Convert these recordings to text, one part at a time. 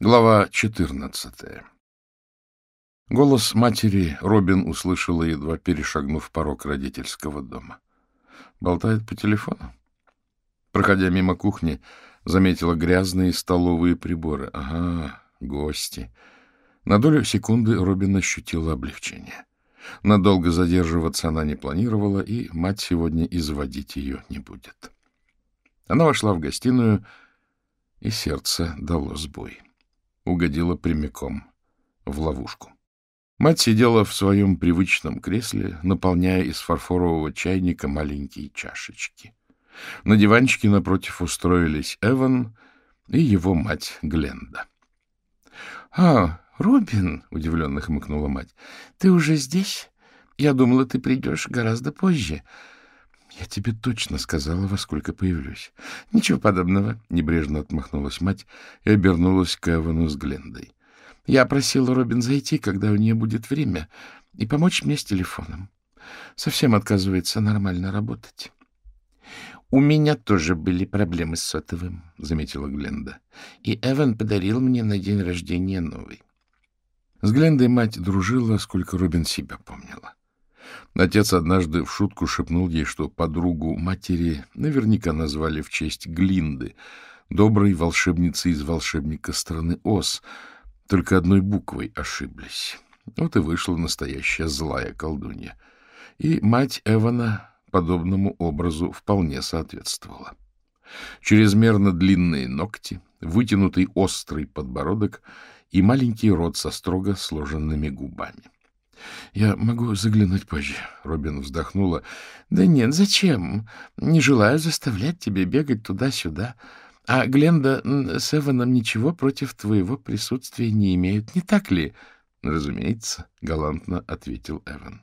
Глава 14 Голос матери Робин услышала, едва перешагнув порог родительского дома. Болтает по телефону. Проходя мимо кухни, заметила грязные столовые приборы. Ага, гости. На долю секунды Робин ощутила облегчение. Надолго задерживаться она не планировала, и мать сегодня изводить ее не будет. Она вошла в гостиную, и сердце дало сбой угодила прямиком в ловушку. Мать сидела в своем привычном кресле, наполняя из фарфорового чайника маленькие чашечки. На диванчике напротив устроились Эван и его мать Гленда. — А, Робин, — удивленно хмыкнула мать, — ты уже здесь? Я думала, ты придешь гораздо позже. — Я тебе точно сказала, во сколько появлюсь. — Ничего подобного, — небрежно отмахнулась мать и обернулась к Эвану с Глендой. — Я просила Робин зайти, когда у нее будет время, и помочь мне с телефоном. Совсем отказывается нормально работать. — У меня тоже были проблемы с сотовым, — заметила Гленда. — И Эван подарил мне на день рождения новый. С Глендой мать дружила, сколько Робин себя помнила. Отец однажды в шутку шепнул ей, что подругу матери наверняка назвали в честь Глинды, доброй волшебницы из волшебника страны Оз, только одной буквой ошиблись. Вот и вышла настоящая злая колдунья. И мать Эвана подобному образу вполне соответствовала. Чрезмерно длинные ногти, вытянутый острый подбородок и маленький рот со строго сложенными губами. — Я могу заглянуть позже. Робин вздохнула. — Да нет, зачем? Не желаю заставлять тебя бегать туда-сюда. А Гленда с Эваном ничего против твоего присутствия не имеют, не так ли? — Разумеется, — галантно ответил Эван.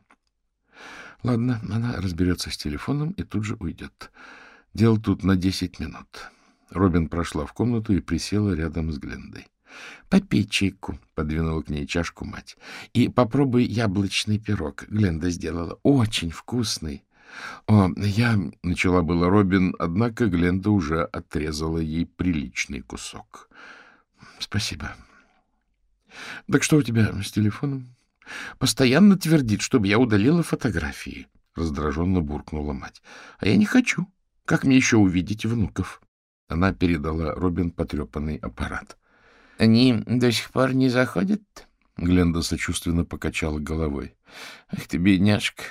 — Ладно, она разберется с телефоном и тут же уйдет. Дело тут на десять минут. Робин прошла в комнату и присела рядом с Глендой. — Попей чайку, — подвинула к ней чашку мать. — И попробуй яблочный пирог. Гленда сделала. Очень вкусный. — О, я... — начала было Робин, однако Гленда уже отрезала ей приличный кусок. — Спасибо. — Так что у тебя с телефоном? — Постоянно твердит, чтобы я удалила фотографии. — раздраженно буркнула мать. — А я не хочу. Как мне еще увидеть внуков? Она передала Робин потрепанный аппарат. — Они до сих пор не заходят? Гленда сочувственно покачала головой. — Ах ты, бедняжка,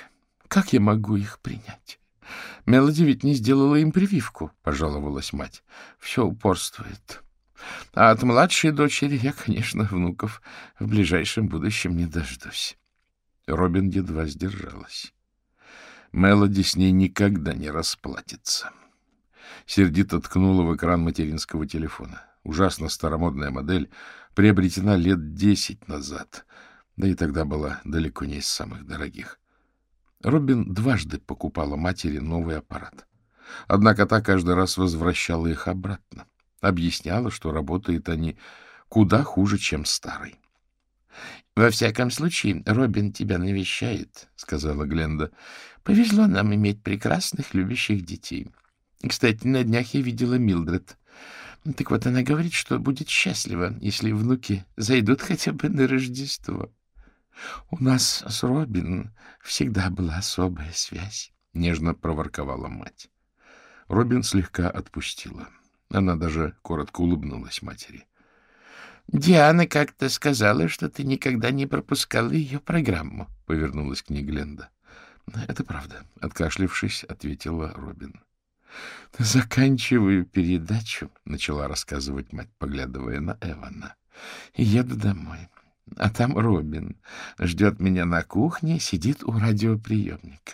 как я могу их принять? Мелоди ведь не сделала им прививку, — пожаловалась мать. Все упорствует. А от младшей дочери я, конечно, внуков в ближайшем будущем не дождусь. Робин едва сдержалась. Мелоди с ней никогда не расплатится. Сердито ткнула в экран материнского телефона ужасно старомодная модель, приобретена лет десять назад, да и тогда была далеко не из самых дорогих. Робин дважды покупала матери новый аппарат. Однако та каждый раз возвращала их обратно. Объясняла, что работают они куда хуже, чем старый. — Во всяком случае, Робин тебя навещает, — сказала Гленда. — Повезло нам иметь прекрасных, любящих детей. Кстати, на днях я видела Милдред. Так вот, она говорит, что будет счастлива, если внуки зайдут хотя бы на Рождество. У нас с Робин всегда была особая связь, — нежно проворковала мать. Робин слегка отпустила. Она даже коротко улыбнулась матери. — Диана как-то сказала, что ты никогда не пропускала ее программу, — повернулась к ней Гленда. — Это правда, — откашлившись, ответила Робин. — Заканчиваю передачу, — начала рассказывать мать, поглядывая на Эвана. — Еду домой. А там Робин ждет меня на кухне, сидит у радиоприемника.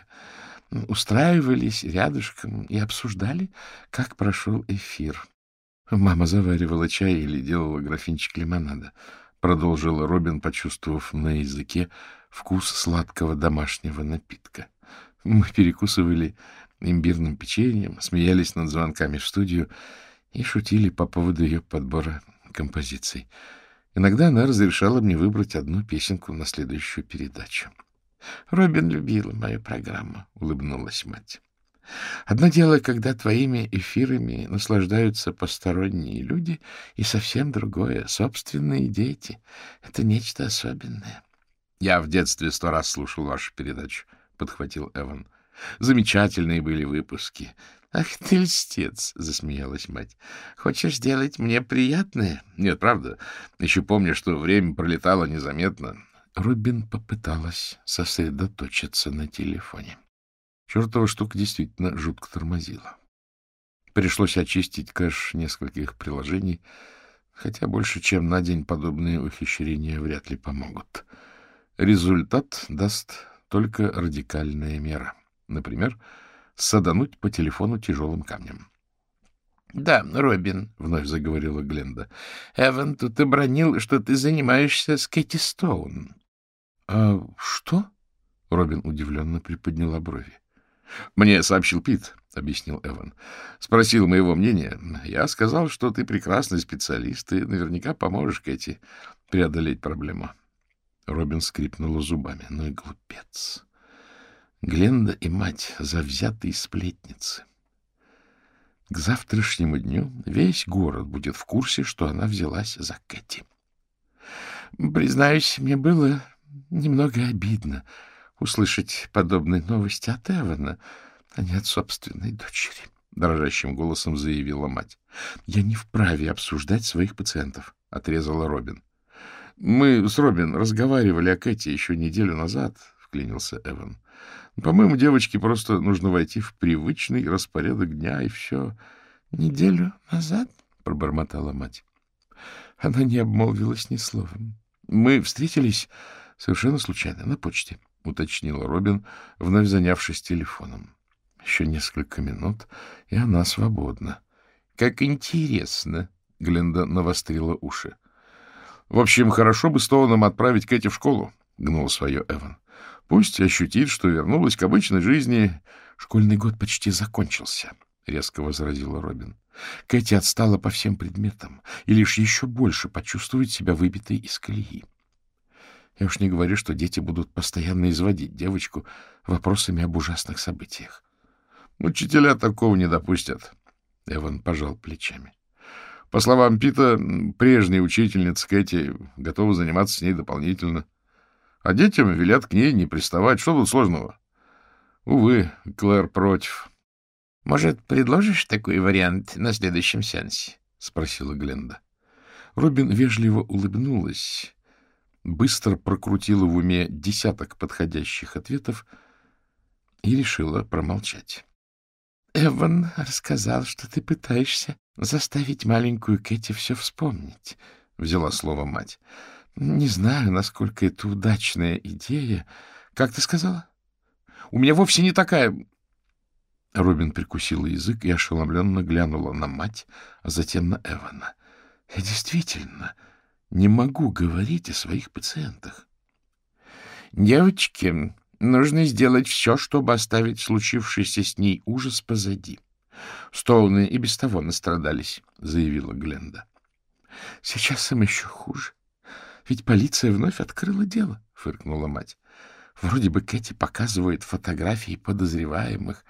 Устраивались рядышком и обсуждали, как прошел эфир. Мама заваривала чай или делала графинчик лимонада. Продолжила Робин, почувствовав на языке вкус сладкого домашнего напитка. Мы перекусывали имбирным печеньем, смеялись над звонками в студию и шутили по поводу ее подбора композиций. Иногда она разрешала мне выбрать одну песенку на следующую передачу. — Робин любила мою программу, — улыбнулась мать. Одно дело, когда твоими эфирами наслаждаются посторонние люди, и совсем другое — собственные дети. Это нечто особенное. — Я в детстве сто раз слушал вашу передачу, — подхватил Эван. — Замечательные были выпуски. — Ах ты льстец! — засмеялась мать. — Хочешь сделать мне приятное? — Нет, правда. Еще помню, что время пролетало незаметно. Рубин попыталась сосредоточиться на телефоне. Чертова штука действительно жутко тормозила. Пришлось очистить кэш нескольких приложений, хотя больше, чем на день подобные ухищрения вряд ли помогут. Результат даст только радикальная мера. Например, садануть по телефону тяжелым камнем. — Да, Робин, — вновь заговорила Гленда, — Эван тут обронил, что ты занимаешься с Кэти Стоун. — А что? — Робин удивленно приподняла брови. — Мне сообщил Пит, — объяснил Эван. — Спросил моего мнения. Я сказал, что ты прекрасный специалист и наверняка поможешь Кэти преодолеть проблему. Робин скрипнула зубами. Ну и глупец. Гленда и мать завзятые сплетницы. К завтрашнему дню весь город будет в курсе, что она взялась за Кэти. Признаюсь, мне было немного обидно — услышать подобные новости от Эвана, а не от собственной дочери, — дрожащим голосом заявила мать. — Я не вправе обсуждать своих пациентов, — отрезала Робин. — Мы с Робин разговаривали о Кэти еще неделю назад, — вклинился Эван. — По-моему, девочке просто нужно войти в привычный распорядок дня, и все. — Неделю назад? — пробормотала мать. Она не обмолвилась ни словом. Мы встретились совершенно случайно на почте. —— уточнила Робин, вновь занявшись телефоном. Еще несколько минут, и она свободна. — Как интересно! — Гленда навострила уши. — В общем, хорошо бы Стоуном отправить Кэти в школу, — гнул свое Эван. — Пусть ощутит, что вернулась к обычной жизни. — Школьный год почти закончился, — резко возразила Робин. Кэти отстала по всем предметам и лишь еще больше почувствует себя выбитой из колеи. Я уж не говорю, что дети будут постоянно изводить девочку вопросами об ужасных событиях. Учителя такого не допустят. Эван пожал плечами. По словам Пита, прежняя учительница Кэти готова заниматься с ней дополнительно. А детям велят к ней не приставать. Что тут сложного? Увы, Клэр против. — Может, предложишь такой вариант на следующем сеансе? — спросила Гленда. Робин вежливо улыбнулась быстро прокрутила в уме десяток подходящих ответов и решила промолчать. — Эван рассказал, что ты пытаешься заставить маленькую Кэти все вспомнить, — взяла слово мать. — Не знаю, насколько это удачная идея. Как ты сказала? — У меня вовсе не такая... Робин прикусила язык и ошеломленно глянула на мать, а затем на Эвана. — Действительно, не могу говорить о своих пациентах. Девочке нужно сделать все, чтобы оставить случившийся с ней ужас позади. Стоуны и без того настрадались, — заявила Гленда. — Сейчас им еще хуже. Ведь полиция вновь открыла дело, — фыркнула мать. Вроде бы Кэти показывает фотографии подозреваемых.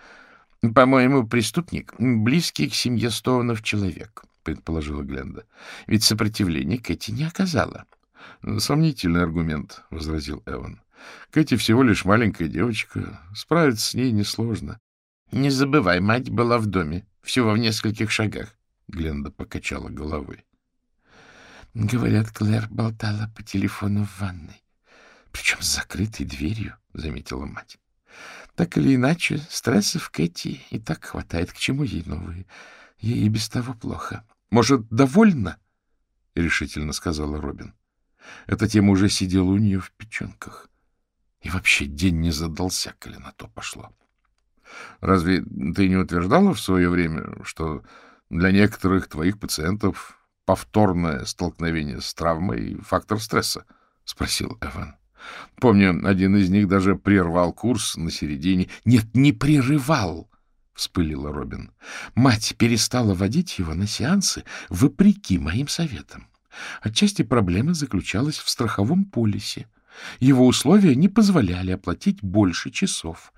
По-моему, преступник — близкий к семье Стоунов человек. — предположила Гленда. — Ведь сопротивления Кэти не оказала. — Сомнительный аргумент, — возразил Эван. — Кэти всего лишь маленькая девочка. Справиться с ней несложно. — Не забывай, мать была в доме, всего в нескольких шагах. Гленда покачала головой. — Говорят, Клэр болтала по телефону в ванной. Причем с закрытой дверью, — заметила мать. Так или иначе, стрессов Кэти и так хватает, к чему ей новые. Ей и без того плохо. Может, довольно? — решительно сказала Робин. Эта тема уже сидела у нее в печенках. И вообще день не задался, коли на то пошло. — Разве ты не утверждала в свое время, что для некоторых твоих пациентов повторное столкновение с травмой — фактор стресса? — спросил Эван. — Помню, один из них даже прервал курс на середине. — Нет, не прерывал! — вспылила Робин. Мать перестала водить его на сеансы вопреки моим советам. Отчасти проблема заключалась в страховом полисе. Его условия не позволяли оплатить больше часов.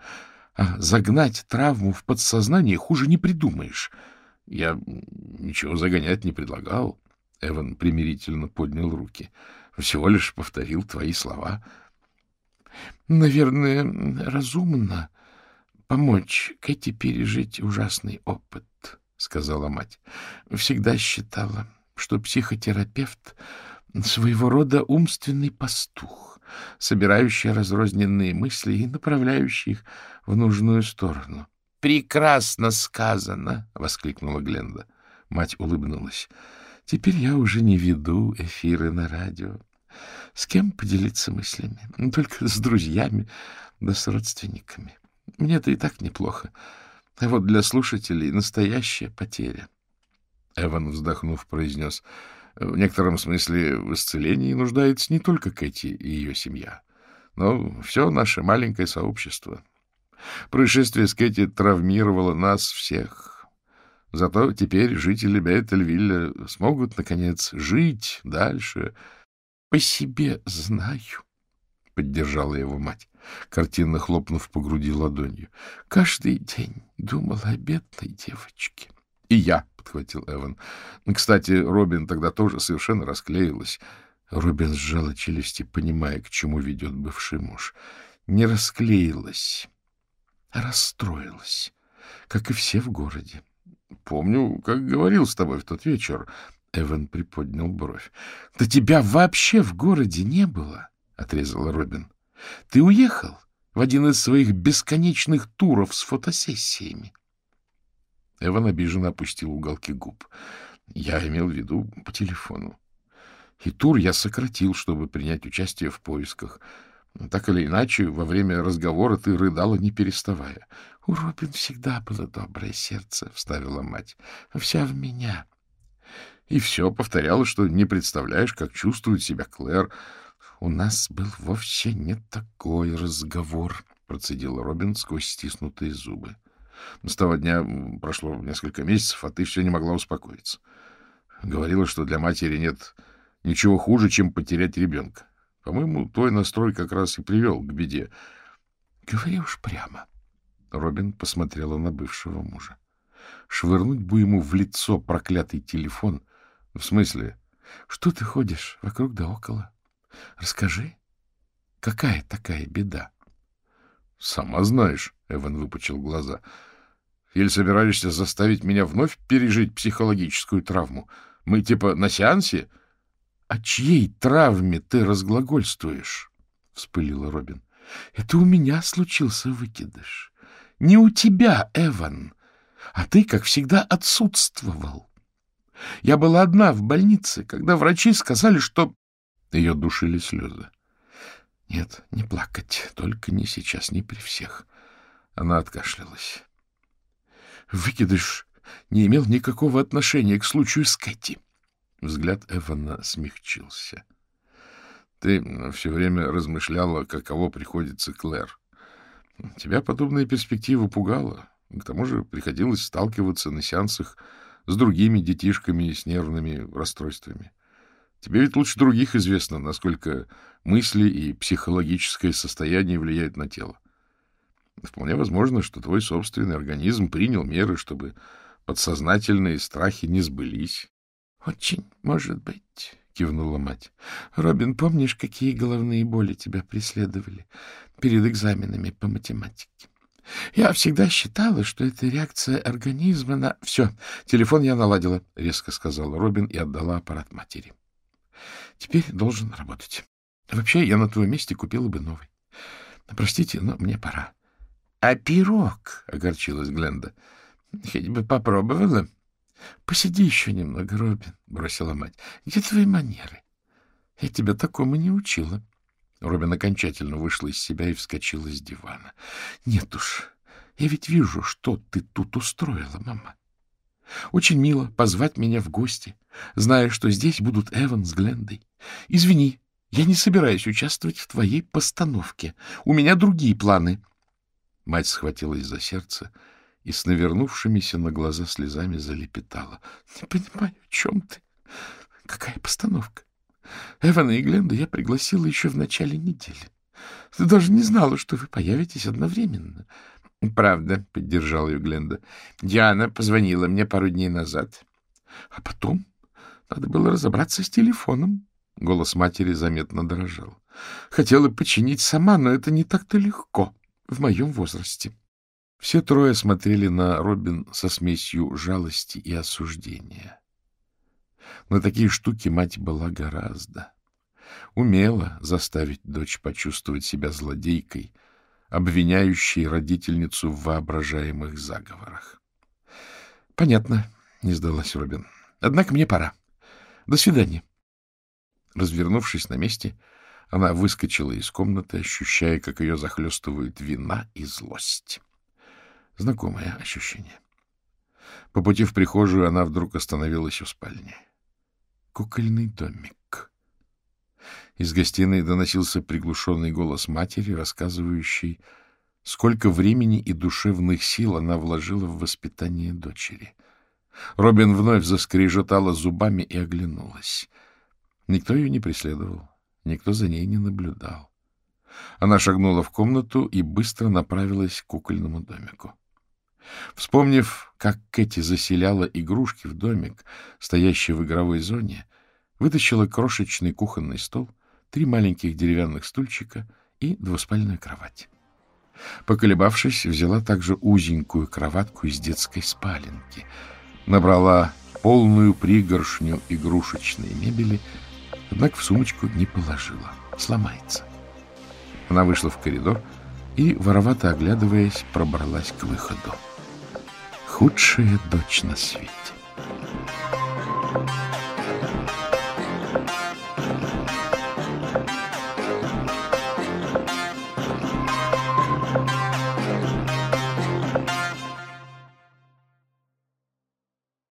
А загнать травму в подсознание хуже не придумаешь. Я ничего загонять не предлагал. Эван примирительно поднял руки. Всего лишь повторил твои слова. Наверное, разумно помочь Кэти пережить ужасный опыт, сказала мать. Всегда считала, что психотерапевт своего рода умственный пастух, собирающий разрозненные мысли и направляющий их в нужную сторону. — Прекрасно сказано! — воскликнула Гленда. Мать улыбнулась. — Теперь я уже не веду эфиры на радио. С кем поделиться мыслями? Только с друзьями да с родственниками. Мне-то и так неплохо. А вот для слушателей настоящая потеря. Эван, вздохнув, произнес — в некотором смысле в исцелении нуждается не только Кэти и ее семья, но все наше маленькое сообщество. Происшествие с Кэти травмировало нас всех. Зато теперь жители Беттельвилля смогут, наконец, жить дальше. — По себе знаю, — поддержала его мать, картинно хлопнув по груди ладонью. — Каждый день думала о бедной девочке. — И я, — подхватил Эван. Кстати, Робин тогда тоже совершенно расклеилась. Робин сжала челюсти, понимая, к чему ведет бывший муж. Не расклеилась, расстроилась, как и все в городе. — Помню, как говорил с тобой в тот вечер. Эван приподнял бровь. — Да тебя вообще в городе не было, — отрезала Робин. — Ты уехал в один из своих бесконечных туров с фотосессиями. Эван обиженно опустил уголки губ. Я имел в виду по телефону. И тур я сократил, чтобы принять участие в поисках. Так или иначе, во время разговора ты рыдала, не переставая. — У Робин всегда было доброе сердце, — вставила мать. — Вся в меня. И все повторяла, что не представляешь, как чувствует себя Клэр. — У нас был вовсе не такой разговор, — процедила Робин сквозь стиснутые зубы. С того дня прошло несколько месяцев, а ты все не могла успокоиться. Говорила, что для матери нет ничего хуже, чем потерять ребенка. По-моему, твой настрой как раз и привел к беде. — Говори уж прямо. Робин посмотрела на бывшего мужа. Швырнуть бы ему в лицо проклятый телефон. В смысле? Что ты ходишь вокруг да около? Расскажи. Какая такая беда? — Сама знаешь, — Эван выпучил глаза, — или собираешься заставить меня вновь пережить психологическую травму? Мы типа на сеансе? — О чьей травме ты разглагольствуешь? — вспылила Робин. — Это у меня случился выкидыш. Не у тебя, Эван. А ты, как всегда, отсутствовал. Я была одна в больнице, когда врачи сказали, что... Ее душили слезы. Нет, не плакать, только не сейчас, не при всех. Она откашлялась. Выкидыш не имел никакого отношения к случаю с Кэти. Взгляд Эвана смягчился. Ты все время размышляла, каково приходится Клэр. Тебя подобная перспектива пугала. К тому же приходилось сталкиваться на сеансах с другими детишками с нервными расстройствами. Тебе ведь лучше других известно, насколько мысли и психологическое состояние влияют на тело. Вполне возможно, что твой собственный организм принял меры, чтобы подсознательные страхи не сбылись. — Очень может быть, — кивнула мать. — Робин, помнишь, какие головные боли тебя преследовали перед экзаменами по математике? Я всегда считала, что это реакция организма на... — Все, телефон я наладила, — резко сказала Робин и отдала аппарат матери. — Теперь должен работать. Вообще, я на твоем месте купила бы новый. Простите, но мне пора. — А пирог? — огорчилась Гленда. — Хоть бы попробовала. — Посиди еще немного, Робин, — бросила мать. — Где твои манеры? Я тебя такому не учила. Робин окончательно вышла из себя и вскочила с дивана. — Нет уж, я ведь вижу, что ты тут устроила, мама. Очень мило позвать меня в гости, зная, что здесь будут Эван с Глендой. Извини, я не собираюсь участвовать в твоей постановке. У меня другие планы. — Мать схватилась за сердце и с навернувшимися на глаза слезами залепетала. — Не понимаю, о чем ты? Какая постановка? Эвана и Гленда я пригласила еще в начале недели. Ты даже не знала, что вы появитесь одновременно. — Правда, — поддержал ее Гленда. — Диана позвонила мне пару дней назад. — А потом надо было разобраться с телефоном. Голос матери заметно дрожал. Хотела починить сама, но это не так-то легко в моем возрасте. Все трое смотрели на Робин со смесью жалости и осуждения. На такие штуки мать была гораздо. Умела заставить дочь почувствовать себя злодейкой, обвиняющей родительницу в воображаемых заговорах. — Понятно, — не сдалась Робин. — Однако мне пора. До свидания. Развернувшись на месте, она выскочила из комнаты, ощущая, как ее захлестывают вина и злость. Знакомое ощущение. По пути в прихожую она вдруг остановилась у спальни. Кукольный домик. Из гостиной доносился приглушенный голос матери, рассказывающий, сколько времени и душевных сил она вложила в воспитание дочери. Робин вновь заскрежетала зубами и оглянулась. Никто ее не преследовал, никто за ней не наблюдал. Она шагнула в комнату и быстро направилась к кукольному домику. Вспомнив, как Кэти заселяла игрушки в домик, стоящий в игровой зоне, вытащила крошечный кухонный стол, три маленьких деревянных стульчика и двуспальную кровать. Поколебавшись, взяла также узенькую кроватку из детской спаленки, набрала полную пригоршню игрушечной мебели, однако в сумочку не положила. Сломается. Она вышла в коридор и, воровато оглядываясь, пробралась к выходу худшая дочь на свете.